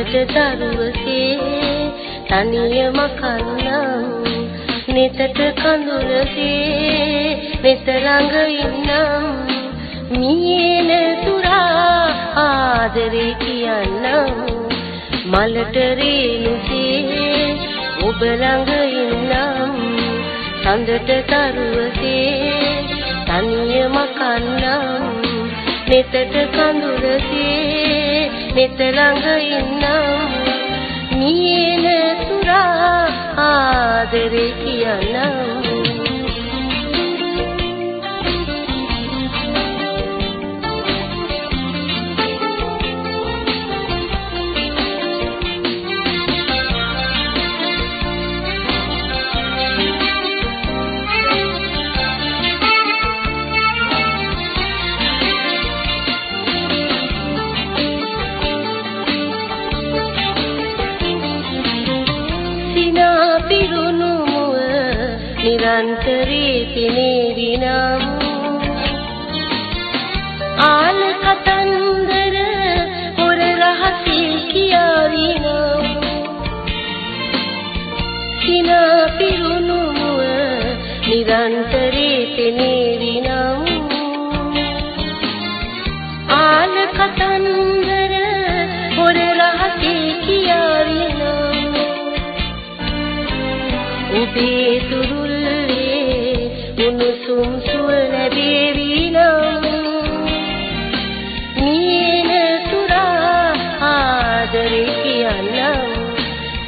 සඳට දරුවසේ තනියම කන්නම්. නෙතට කඳුලසේ නෙත ළඟ ඉන්නම්. මීන තුරා ආදරේ කියන්නම්. මලට රේනුසේ ඔබ ළඟ ඉන්නම්. සඳට දරුවසේ තනියම කන්නම්. නෙතට කඳුලසේ නෙත ළඟ ඉන්නම්. මීන තුරා ආදරේ කියන්නම්. නිරන්තරේ පෙනේවිනම් ආල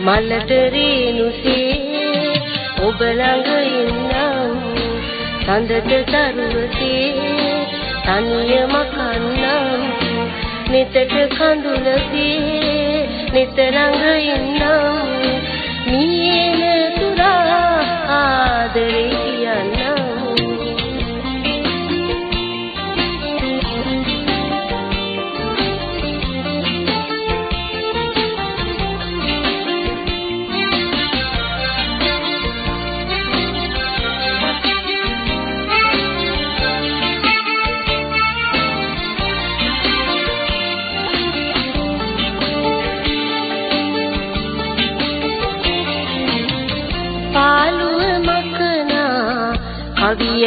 මලට රේනුසේ ඔබ ළඟ ඉන්නම් සඳට දරුවසේ තනියම කන්නම් නෙතට කඳුලසේ නෙත ළඟ ඉන්නම්.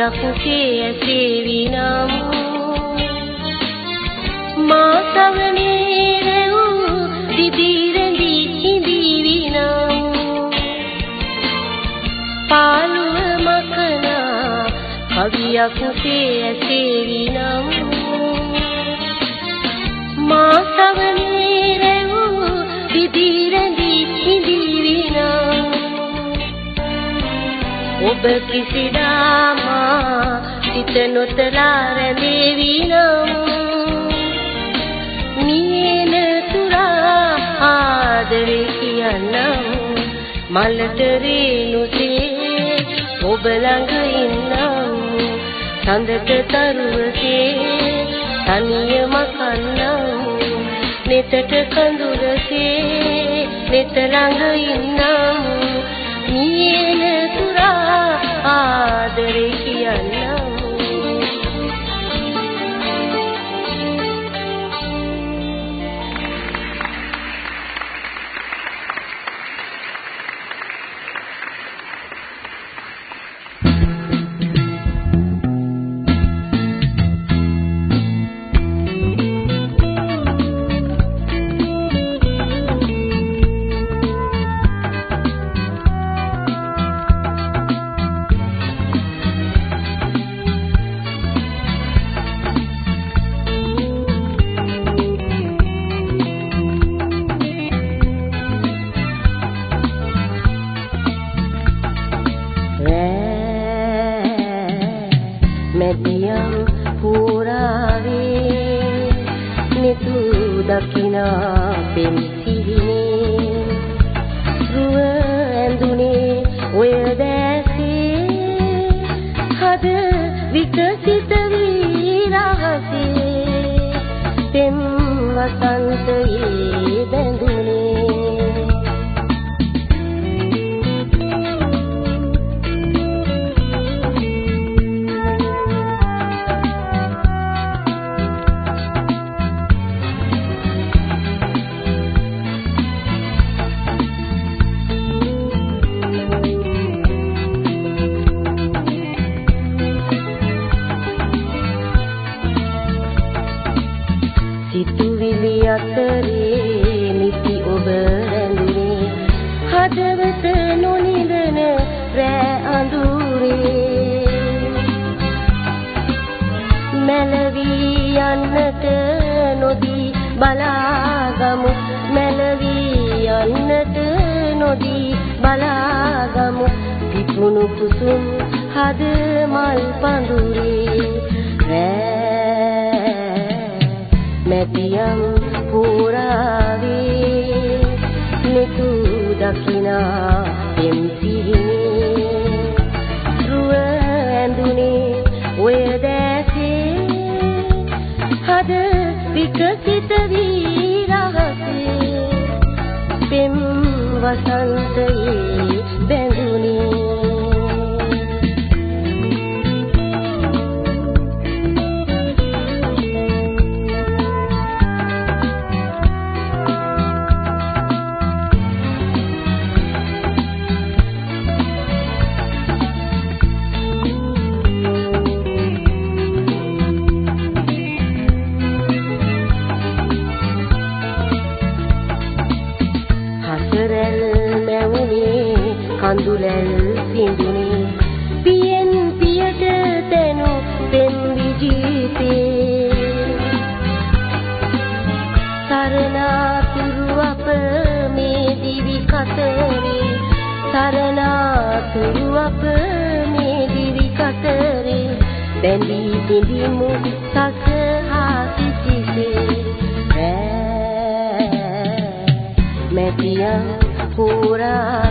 කවියක් සේසේවි නම් මා සවනේ වූ දිදිරෙඳි හිඳිවි නම් පාළුව මකනා කවියක් සේසේවි නම් මා සවනේ ඔබ කිසිදාමා සිත නොතලා රැඳේවි නම්. මීන තුරා ආදරේ කියන්නම්. මලට රේනුසේ ඔබ ළඟ ඉන්නම්. සඳට තරුවසේ තනියම කන්නම්. නෙතට කඳුලසේ නෙත ළඟ ඉන්නම්. ආදරේ කියන්නම් බිඳිමු සසහා සිසිසේ මැතියම් පුරාවේ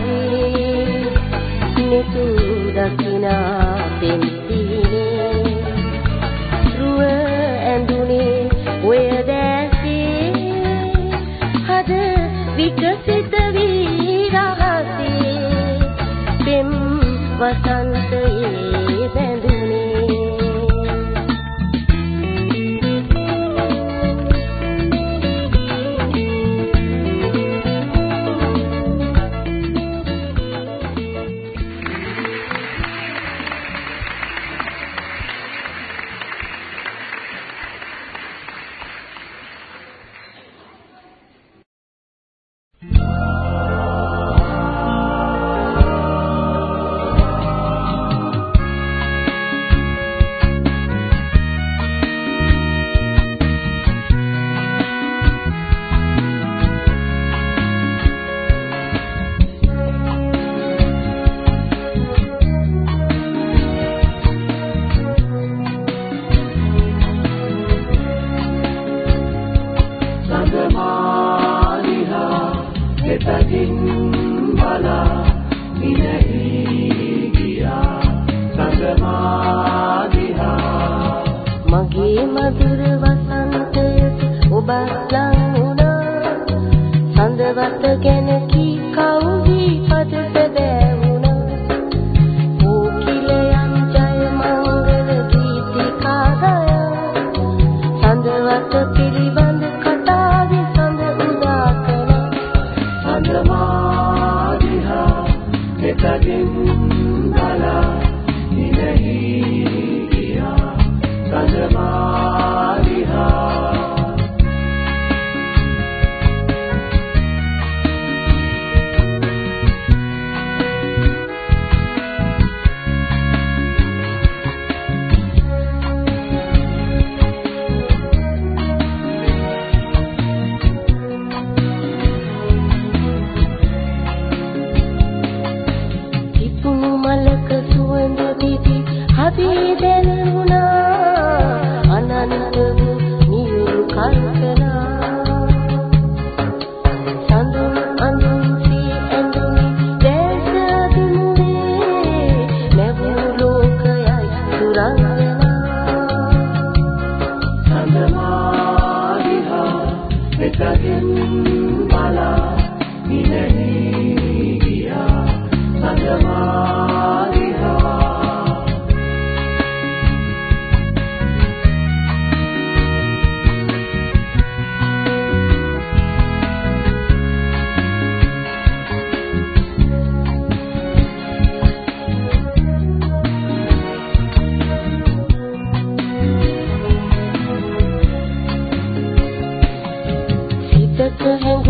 මధుර වසන්තයක ඔබ ලං වුණා සඳවත කෙනෙක් the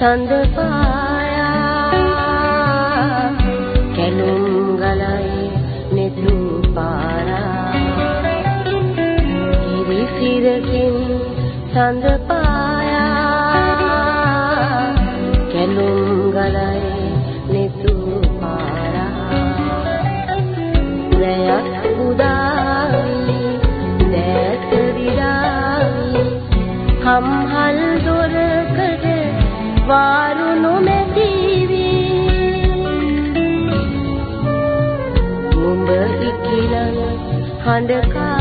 සඳ පායා කැලුම් ගලයි නෙතු පාරා ඉවි සිරකින් සඳ වාරුණු මෙතිවි මුඹ ඉකිලන හඳකා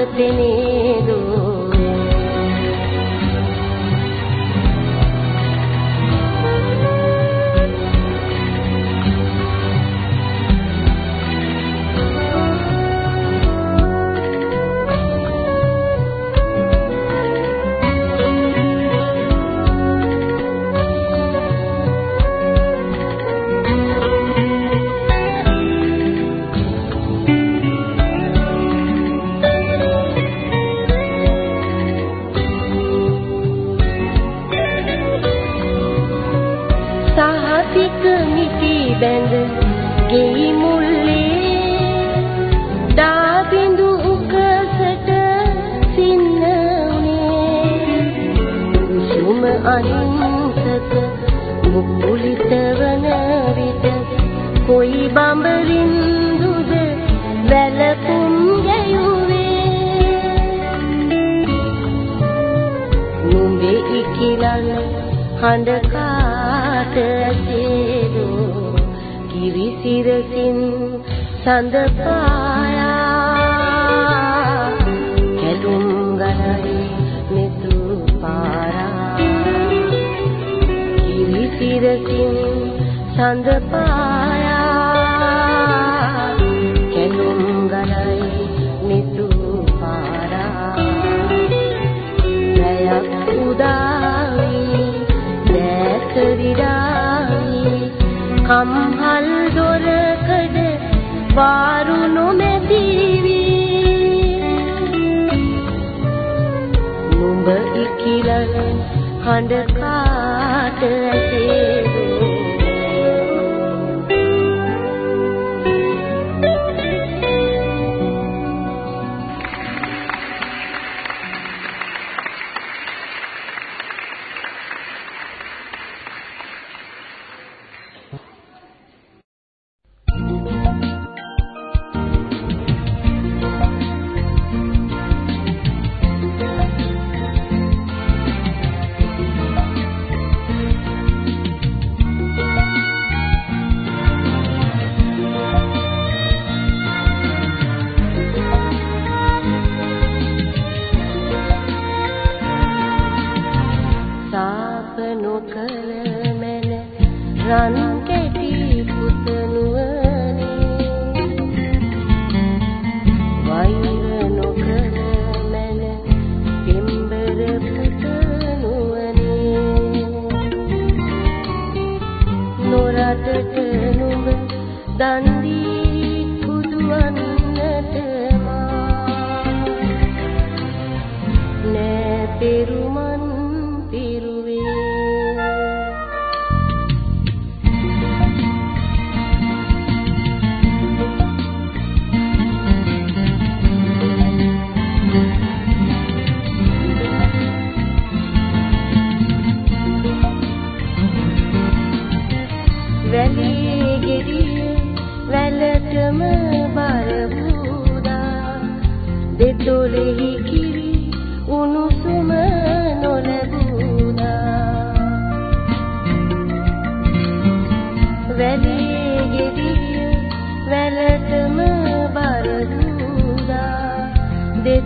अपने කාට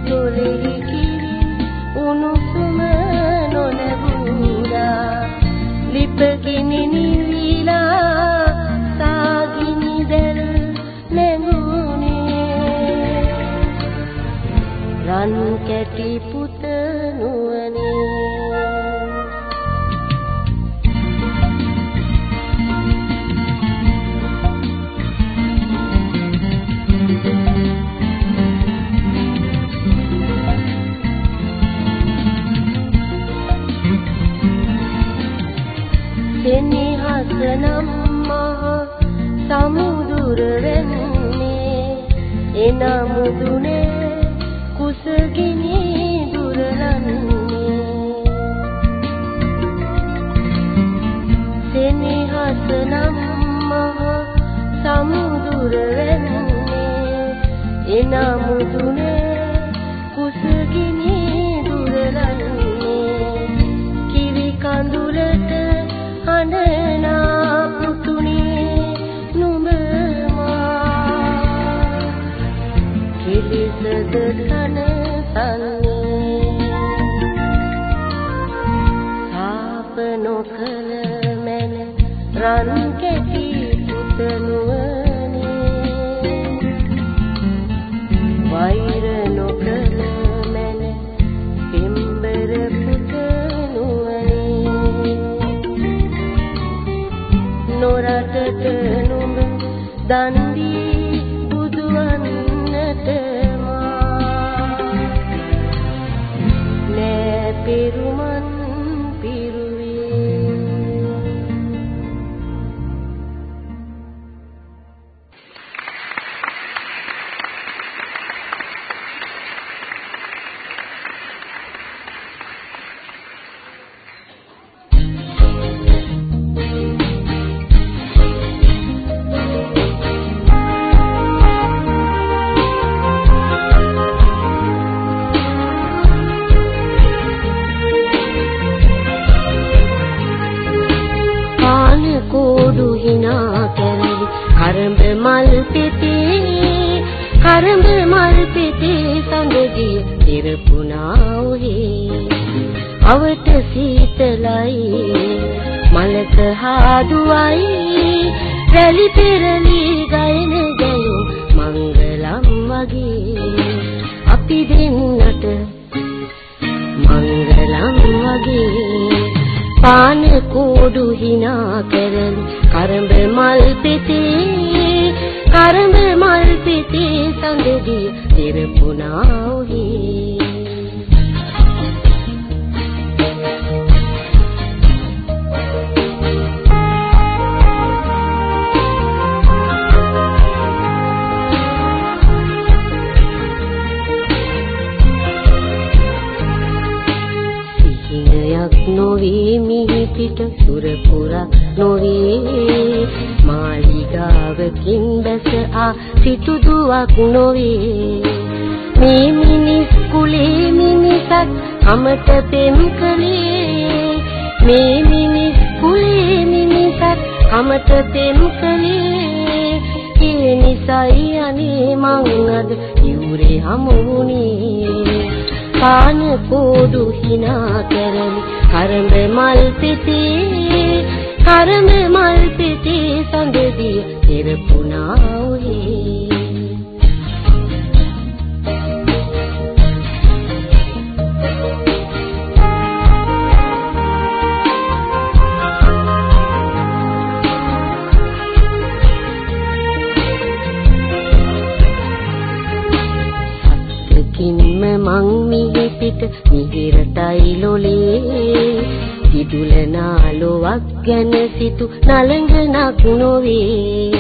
tú As soon අමත පෙම් කලේ මේ මිනිස් කුලේ මිනිසක් අමත පෙම් කලේ ඒ නිසයි අනේ මං අද යුරේ හමුුනේ පාන කෝඩු හිනා කරලි කරඹ මල් පිටේ. කරඹ මල් පිටේ සඳදී පෙරපුනා උහේ පිට මිහිරටයි ලොලේ. සිදුලනාලොවක් ගැන සිතු නලඟනක් නොවේ.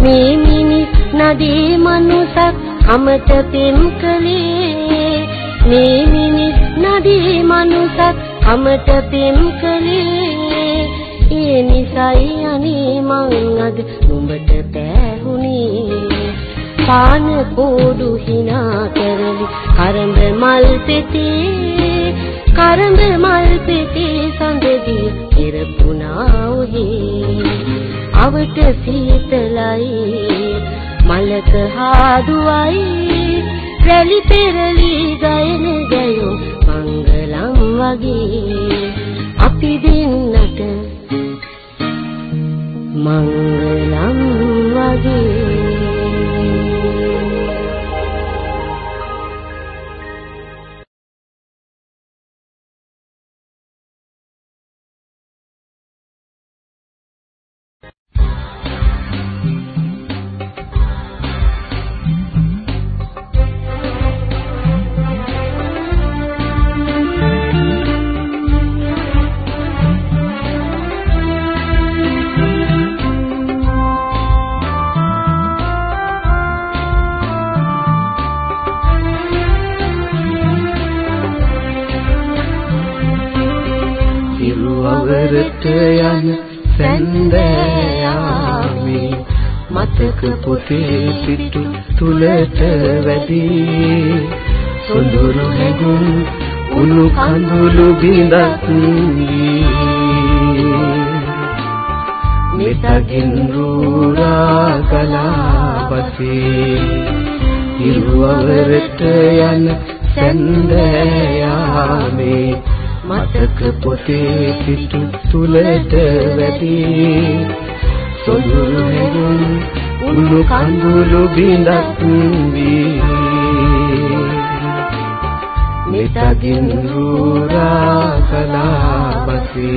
මේ මිනිස් නදී මනුසක් අමත පෙම් කලේ මේ මිනිස් නදී මනුසක් අමත පෙම් කලේ ඒ නිසයි අනේ මං අද නුඹට පෑහුනේ. පාන කෝඩු හිනා කරලි කරඹ මල් පෙතේ කරඹ මල් පෙතේ සඳදී ඉරපුණා ඔහේ අවට සීතලයි මලක හාදුවයි රැලි පෙරලි ගයන ගයෝ මංගලම් වගේ. අපි දෙන්නට මංගලම් වගේ. මතක පොතේ සිටු තුලට වැඩි සොඳුරු හැඟුම් උණු කඳුළු බිඳක් මෙතකින් රූරා කලාපසේ ඉරුවවරට යන සැන්දෑයාමේ මතක පොතේ සිටු තුලට වැඩි සොඳුරු හැඟුම් උණු කඳුළු බිඳක් වී මෙතකින් රූරා කලාපසේ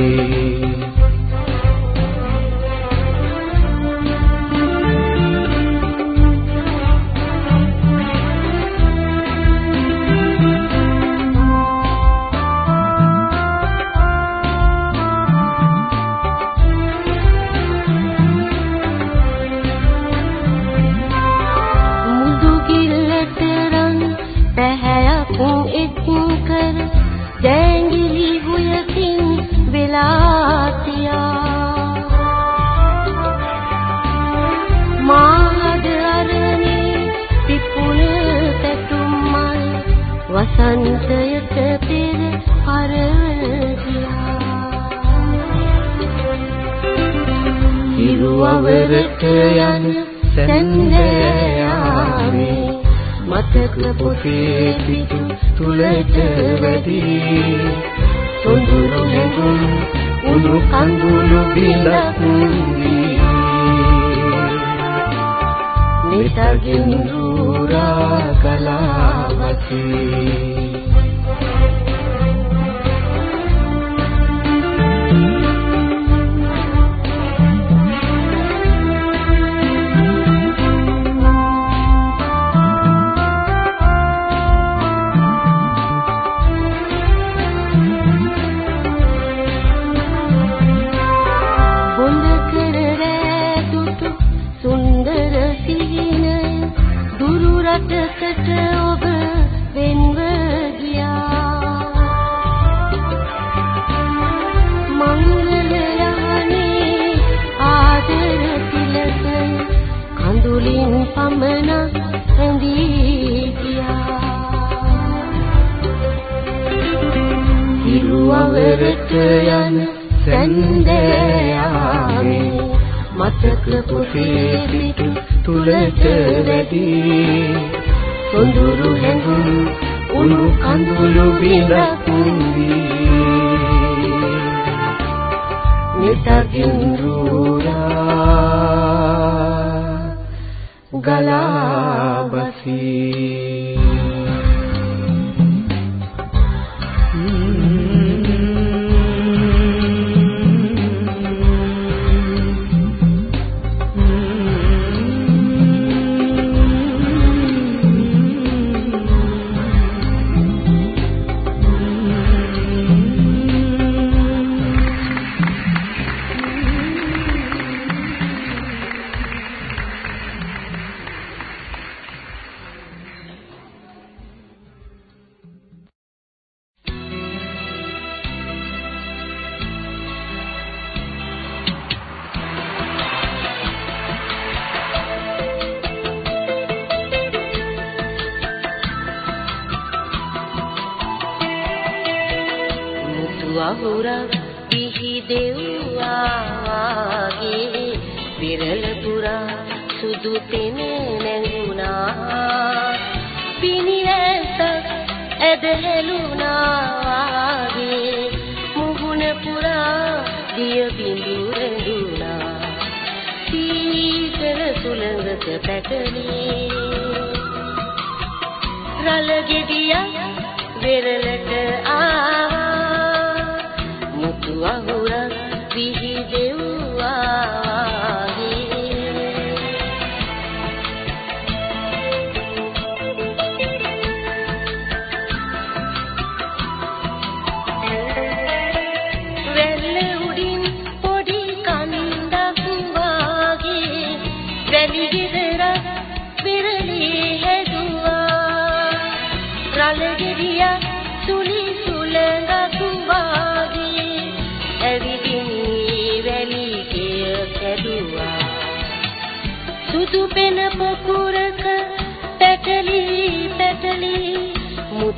හිරුවවරට යන සැන්දෑයාමේ මතක පොතේ පිටු තුලට වැඩි. සොඳුරු හැඟුම් උණු කඳුළු බිඳක් වී නිතගින් රූරා කලාවතී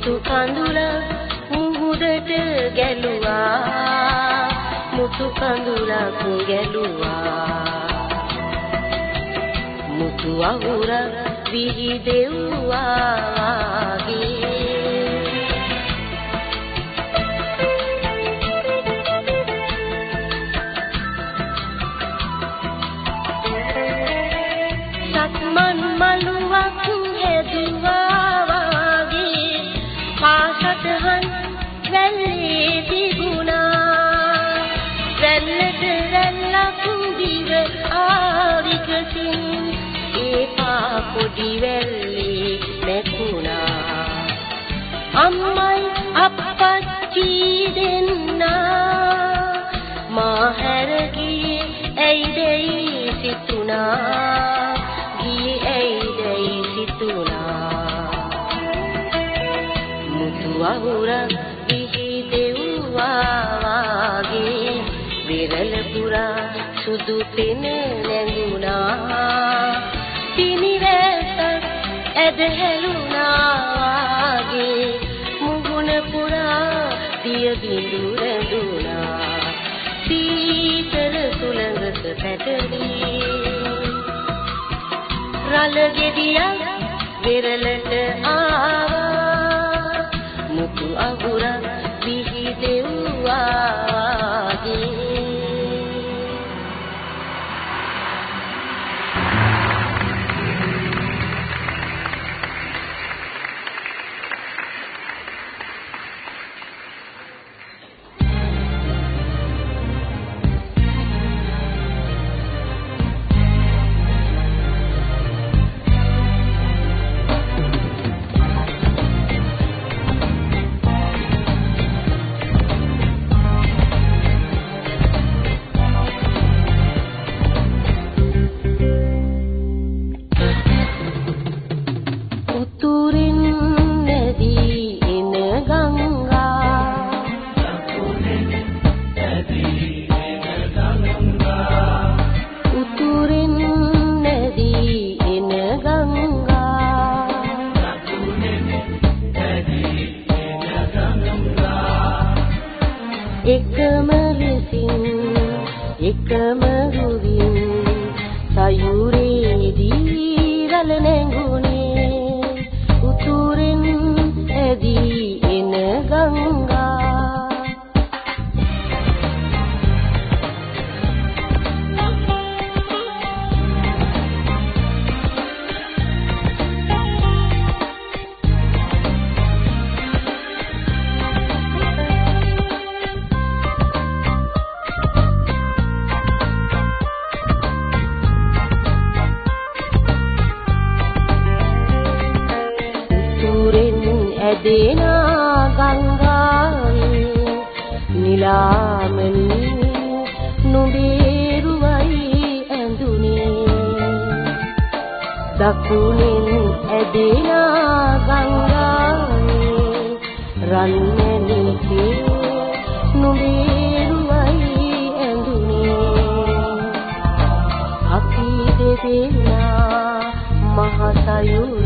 මුතු කඳුල මුහුදට ගැලුවා. මුතු කඳුලක් ගැලුවා. මුතු අහුර විහිදෙව්වා ගේ සුවඳ හැලුණා වගේ මුහුණ පුරා දිය බිඳුර දුනා. සීතල සුළඟක පැටවි රළ ගෙඩියක් විරලට ආවා දකුණෙන් ඇදෙනා ගංගාවේ රන්මැණිකේ නුඹේරුවයි ඇඳුනේ. අපි දෙදෙනා මහසයුරේ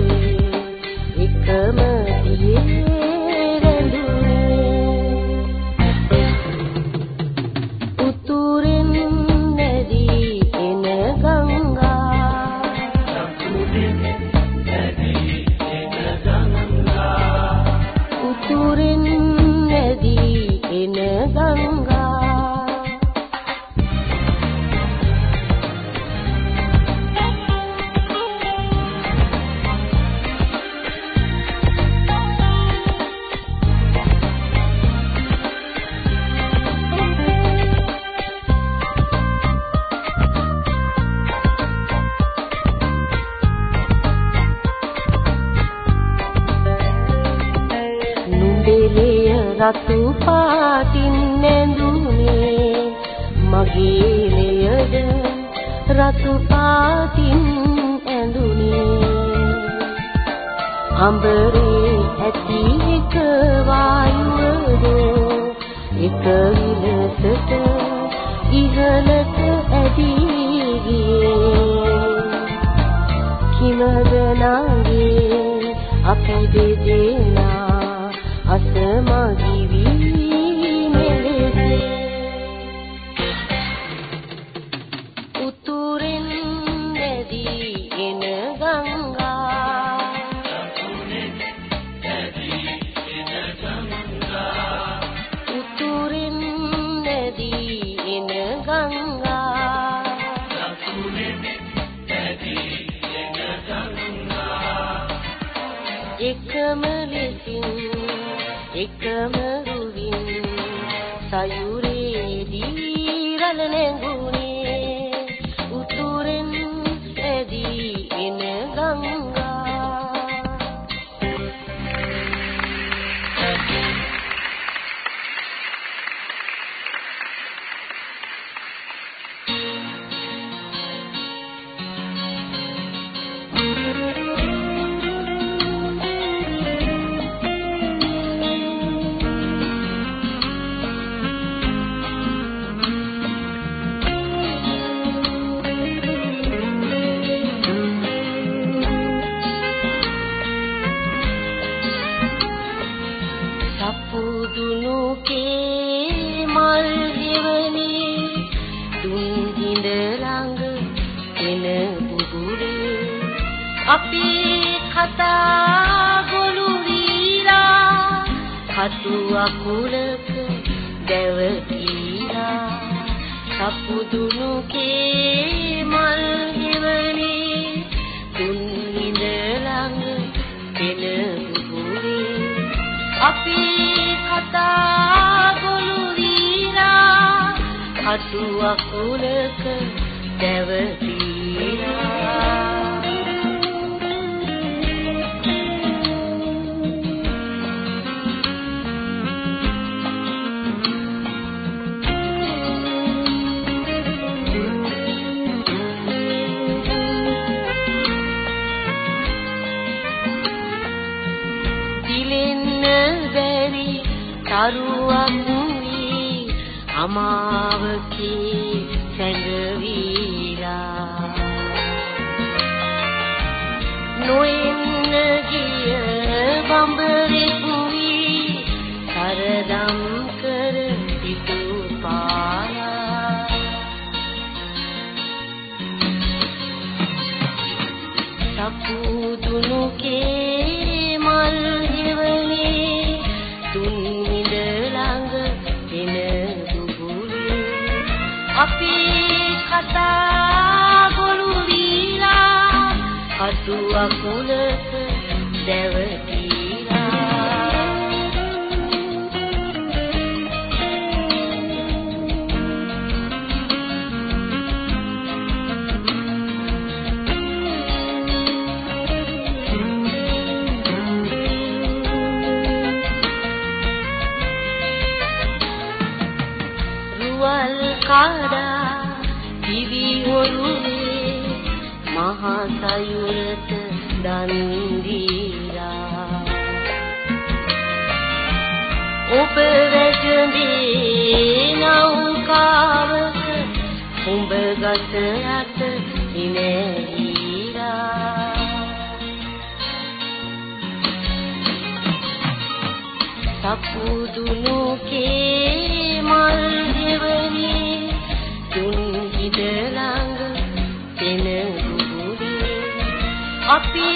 German. හතු අකුලක දැවතිලා සපුදුනු කේ මල් හෙවනේ තුන් ඉඳ ළඟ පෙන බුබුලේ අපි කතා ගොළු වීලා හතු අකුලක දැවතිලා සිතේ සැඟවිලා. නොයෙන්න ගිය බඹරේ පුවි කරදම් කර සිටු පාලා. සපුදුණු කතා ගොළු වීලා අතු අකුලක දැවත මගේ නෞකාවක උඹ ගත යට ඉනේීලා සපුදුණු කේ මල් දෙවනි තුන් හිද ළඟ පෙන ගුරුලි අපි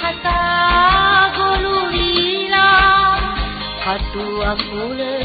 කතා ගොළු වීලා කටු අකුලේ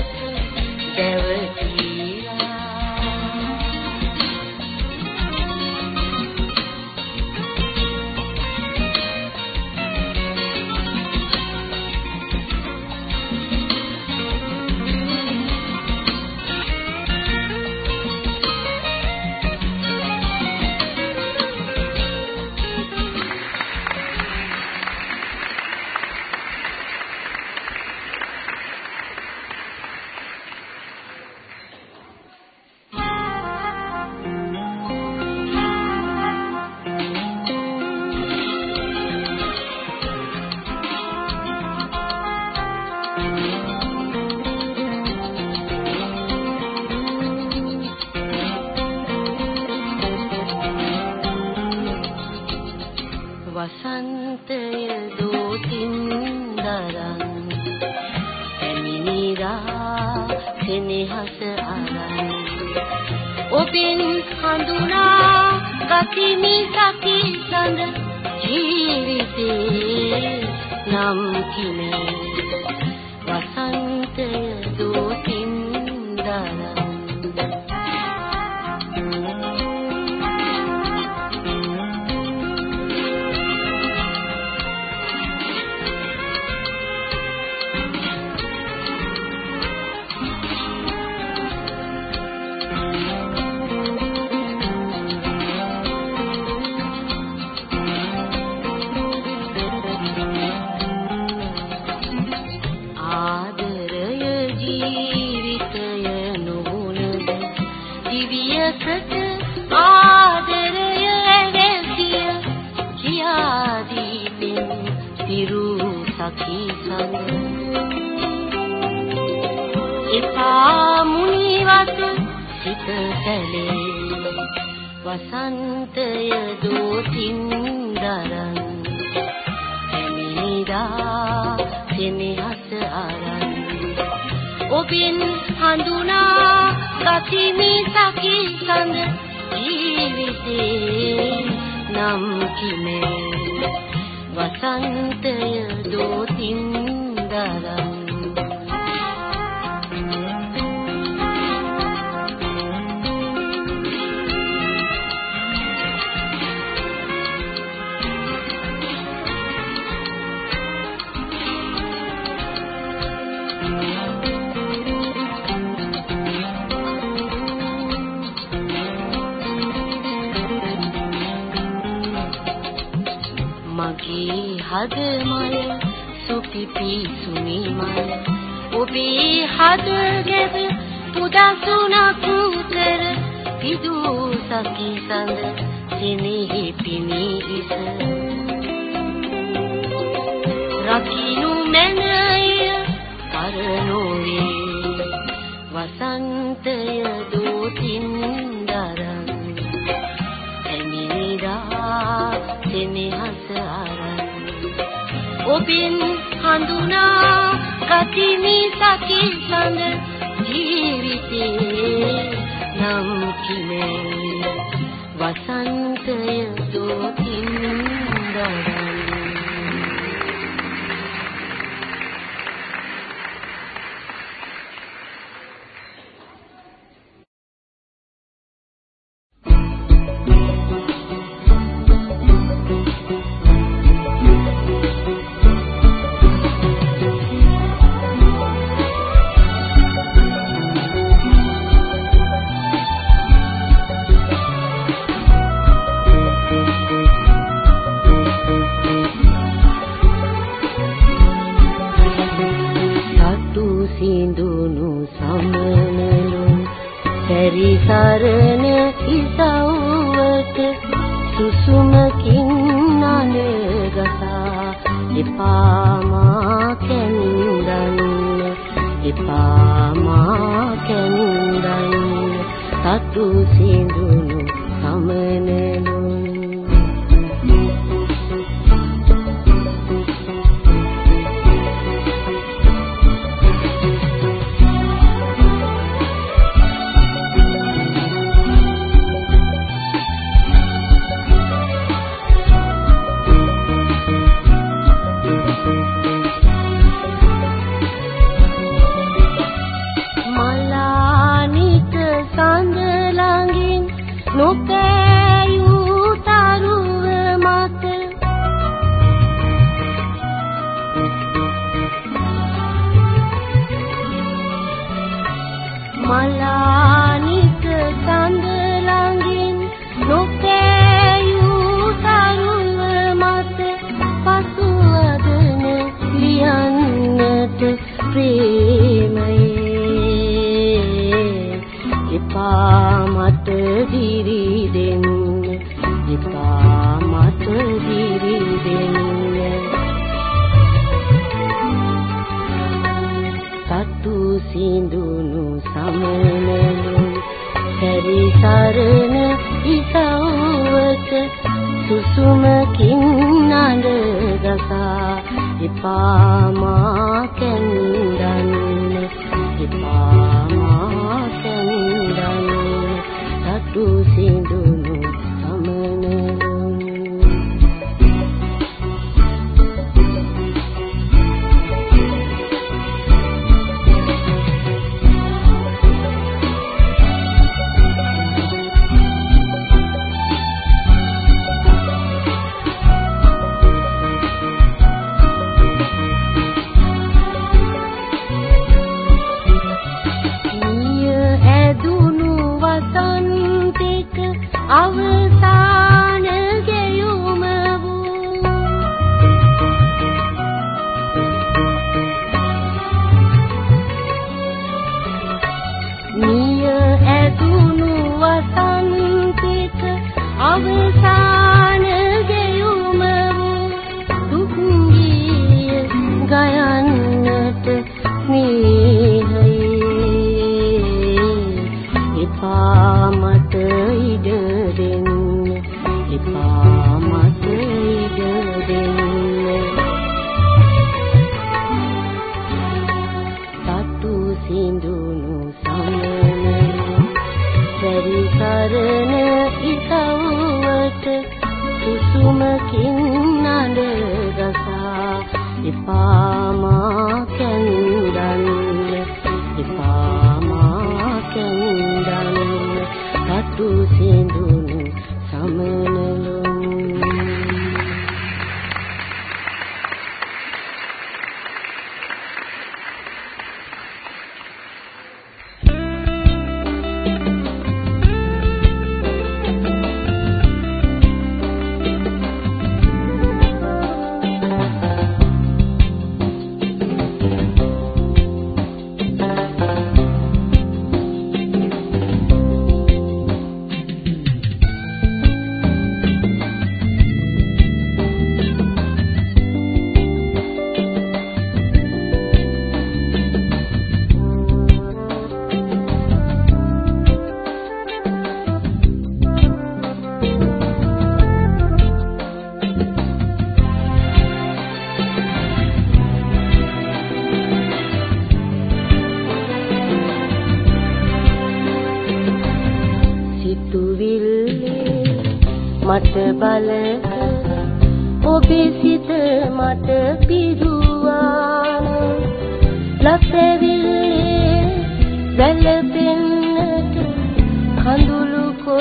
වෙහස අරන් ඔබෙන් හඳුනා ගතිමි සකි සඳ ජීවිතේ නම් කිනේ. වසන්තය දුකින් දරා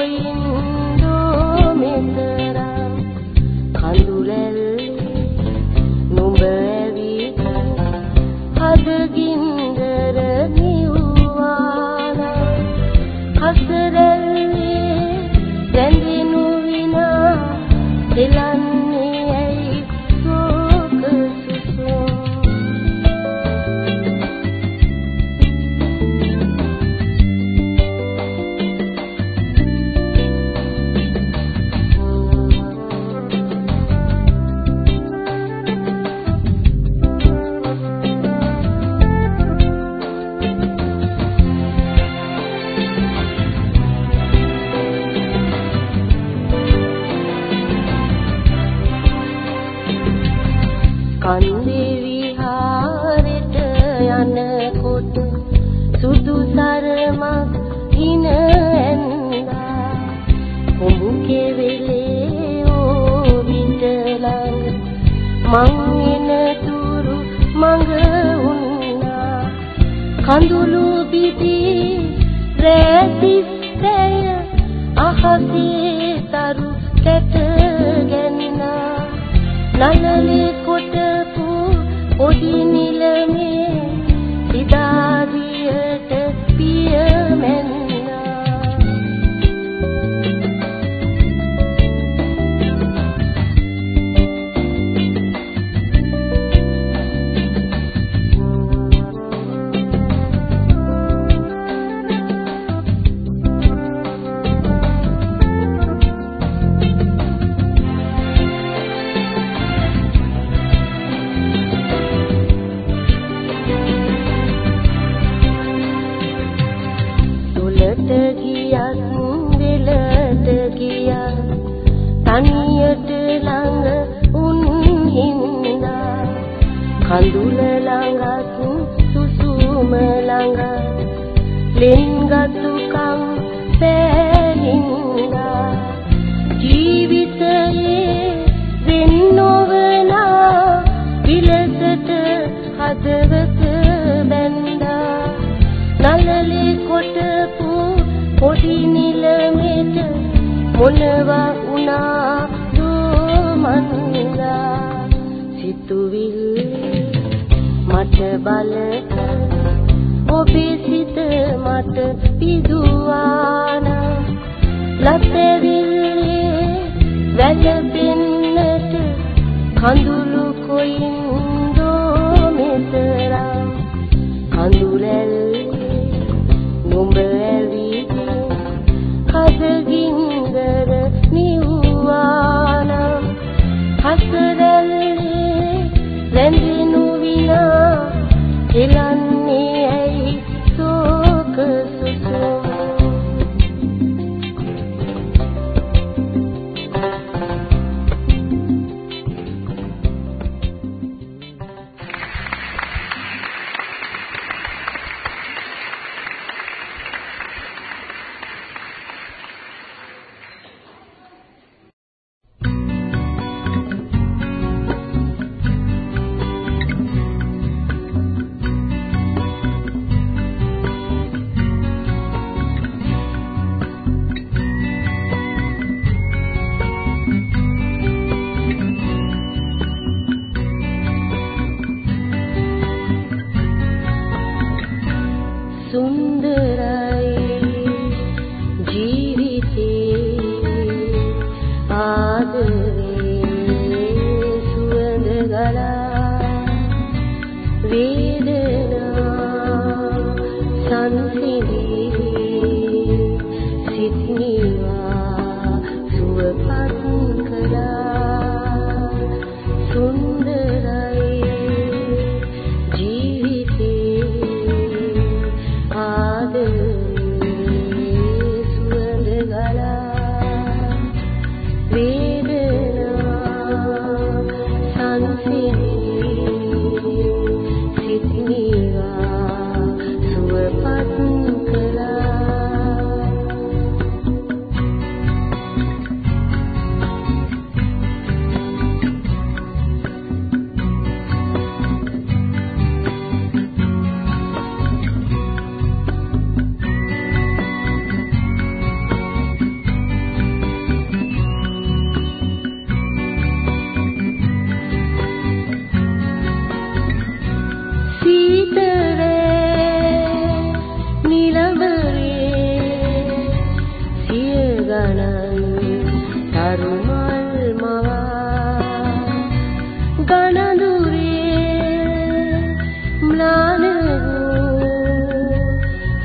कोई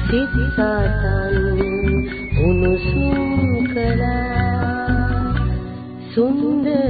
සිත්සතන් උනුසුම් කළා සුන්දර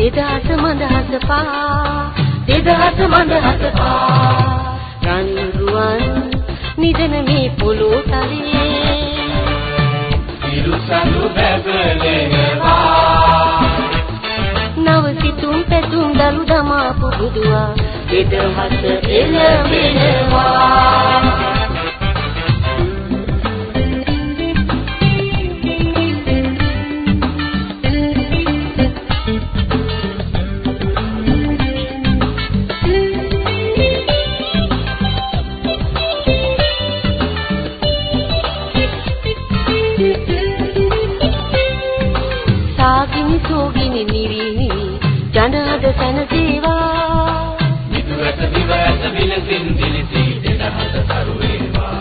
දෙදහස මඳ හසපා දෙදහස මඳ හසපා. රන් රුවන් නිදන මේ පොළොව තලයේ සිරුසඳු බැබලෙනවා නව සිතුම් පැතුම් දරු දමා පුබුදුවා දෙදහස එළමෙනවා දිලසින් දිලිසි දෙදහස සරු වේවා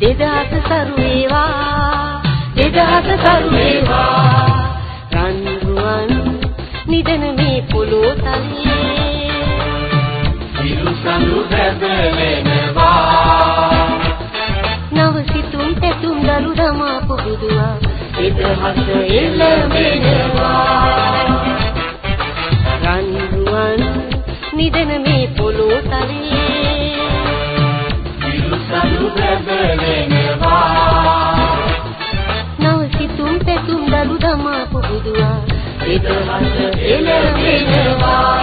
දෙදහස සරු වේවා දෙදහස සරු වේවා රන් රුවන් නිදන මේ පොළොව තලයේ. සිරු සඳු දැබලෙනවා නව සිතුම් පැතුම් දරු දමා පුබුදුවා. දෙදහස එළඹෙනවා. නිදන මේ පොළොව තලයේ සිරුසලු බබලෙනවා නව සිතුම් පැතුම් දලු දමා පුබුදුවා. හිත හස එළවෙනවා